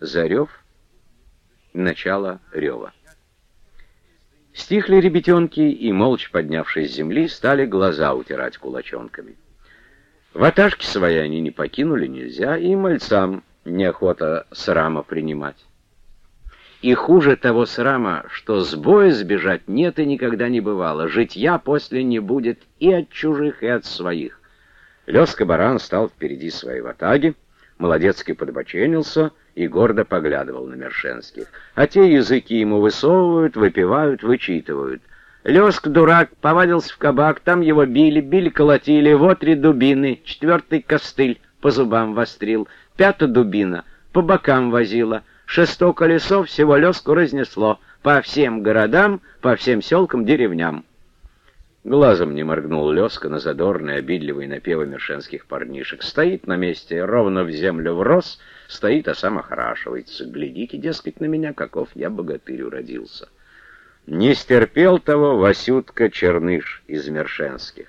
зарев, начало рева. Стихли ребятенки и, молча поднявшись с земли, стали глаза утирать кулачонками. Ваташки свои они не покинули, нельзя, и мальцам неохота срама принимать. И хуже того срама, что с боя сбежать нет и никогда не бывало, житья после не будет и от чужих, и от своих. Лёска-баран стал впереди своей ватаги, Молодецкий подбоченился и гордо поглядывал на Мершенских. А те языки ему высовывают, выпивают, вычитывают — Лёск, дурак, повадился в кабак, там его били, били, колотили, вот три дубины, четвертый костыль по зубам вострил, пятая дубина по бокам возила, шесто колесо всего Лёску разнесло по всем городам, по всем селкам, деревням. Глазом не моргнул Лёска на задорные, обидливые напевы мершенских парнишек. Стоит на месте, ровно в землю врос, стоит, а сам охрашивается. Глядите, дескать, на меня, каков я богатырь уродился. Не стерпел того Васютка Черныш из Мершенских.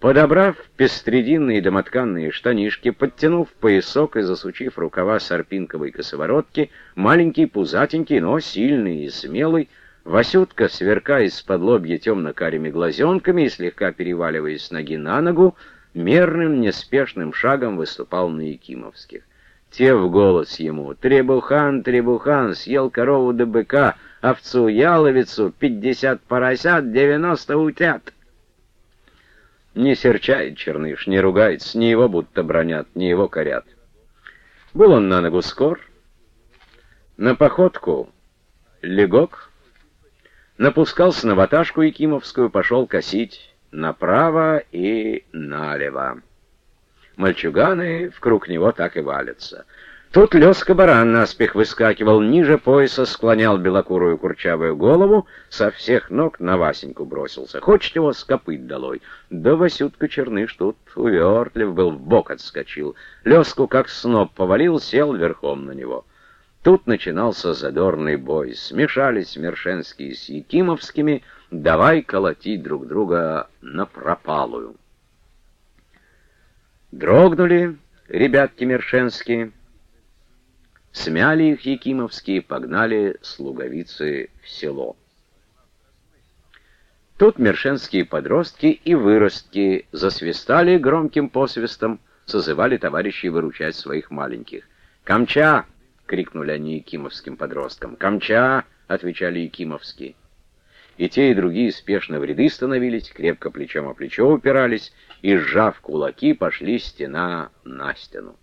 Подобрав пестрединные домотканные штанишки, подтянув поясок и засучив рукава сарпинковой косоворотки, маленький, пузатенький, но сильный и смелый, Васютка, сверкая из-под лобья темно-карими глазенками и слегка переваливаясь с ноги на ногу, мерным, неспешным шагом выступал на Якимовских. Те в голос ему «Требухан, Требухан, съел корову до быка», овцу яловицу, пятьдесят поросят, девяносто утят. Не серчает Черныш, не ругается, не его будто бронят, не его корят. Был он на ногу скор, на походку легок, напускался на ваташку Якимовскую, пошел косить направо и налево. Мальчуганы в круг него так и валятся — Тут Лёска баран наспех выскакивал ниже пояса, склонял белокурую курчавую голову, со всех ног на Васеньку бросился. Хочет его с долой. Да Васютка Черныш тут увертлив был, в бок отскочил. Лёску как сноп повалил, сел верхом на него. Тут начинался задорный бой. Смешались Мершенские с Якимовскими, давай колотить друг друга на пропалую. Дрогнули ребятки Мершенские, Смяли их Якимовские, погнали слуговицы в село. Тут мершенские подростки и выростки засвистали громким посвистом, созывали товарищей выручать своих маленьких. «Камча!» — крикнули они якимовским подросткам. «Камча!» — отвечали якимовские. И те, и другие спешно в ряды становились, крепко плечом о плечо упирались, и, сжав кулаки, пошли стена на стену.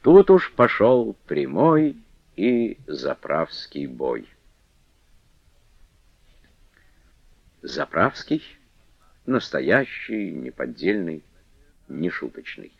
Тут уж пошел прямой и заправский бой. Заправский — настоящий, неподдельный, нешуточный.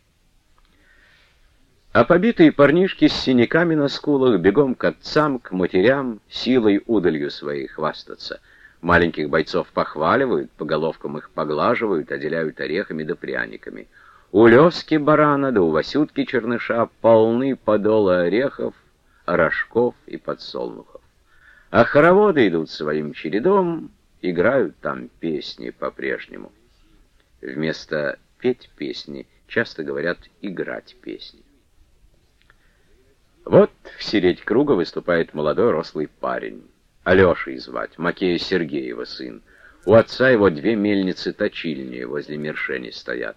А побитые парнишки с синяками на скулах бегом к отцам, к матерям, силой удалью своей хвастаться. Маленьких бойцов похваливают, по головкам их поглаживают, отделяют орехами да пряниками — у Левски барана да у Васютки черныша полны подолы орехов, рожков и подсолнухов. А хороводы идут своим чередом, играют там песни по-прежнему. Вместо «петь песни» часто говорят «играть песни». Вот в середь круга выступает молодой рослый парень. Алешей звать, Макея Сергеева сын. У отца его две мельницы-точильни возле Мершени стоят.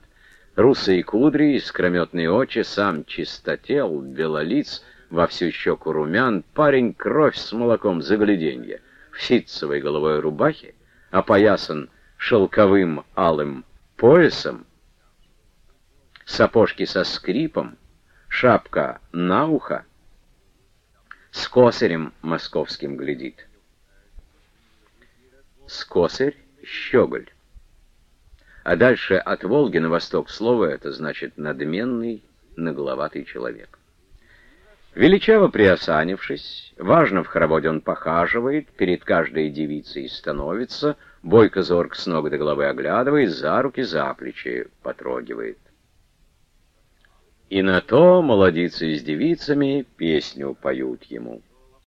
Русые кудри, искрометные очи, сам чистотел, белолиц, во всю щеку румян, парень кровь с молоком загляденье, в ситцевой головой рубахе, опоясан шелковым алым поясом, сапожки со скрипом, шапка на ухо, с косарем московским глядит. Скосарь — щеголь а дальше от Волги на восток слово это значит «надменный, нагловатый человек». Величаво приосанившись, важно в хороводе он похаживает, перед каждой девицей становится, бойко зорк с ног до головы оглядывает, за руки, за плечи потрогивает. И на то молодицы с девицами песню поют ему.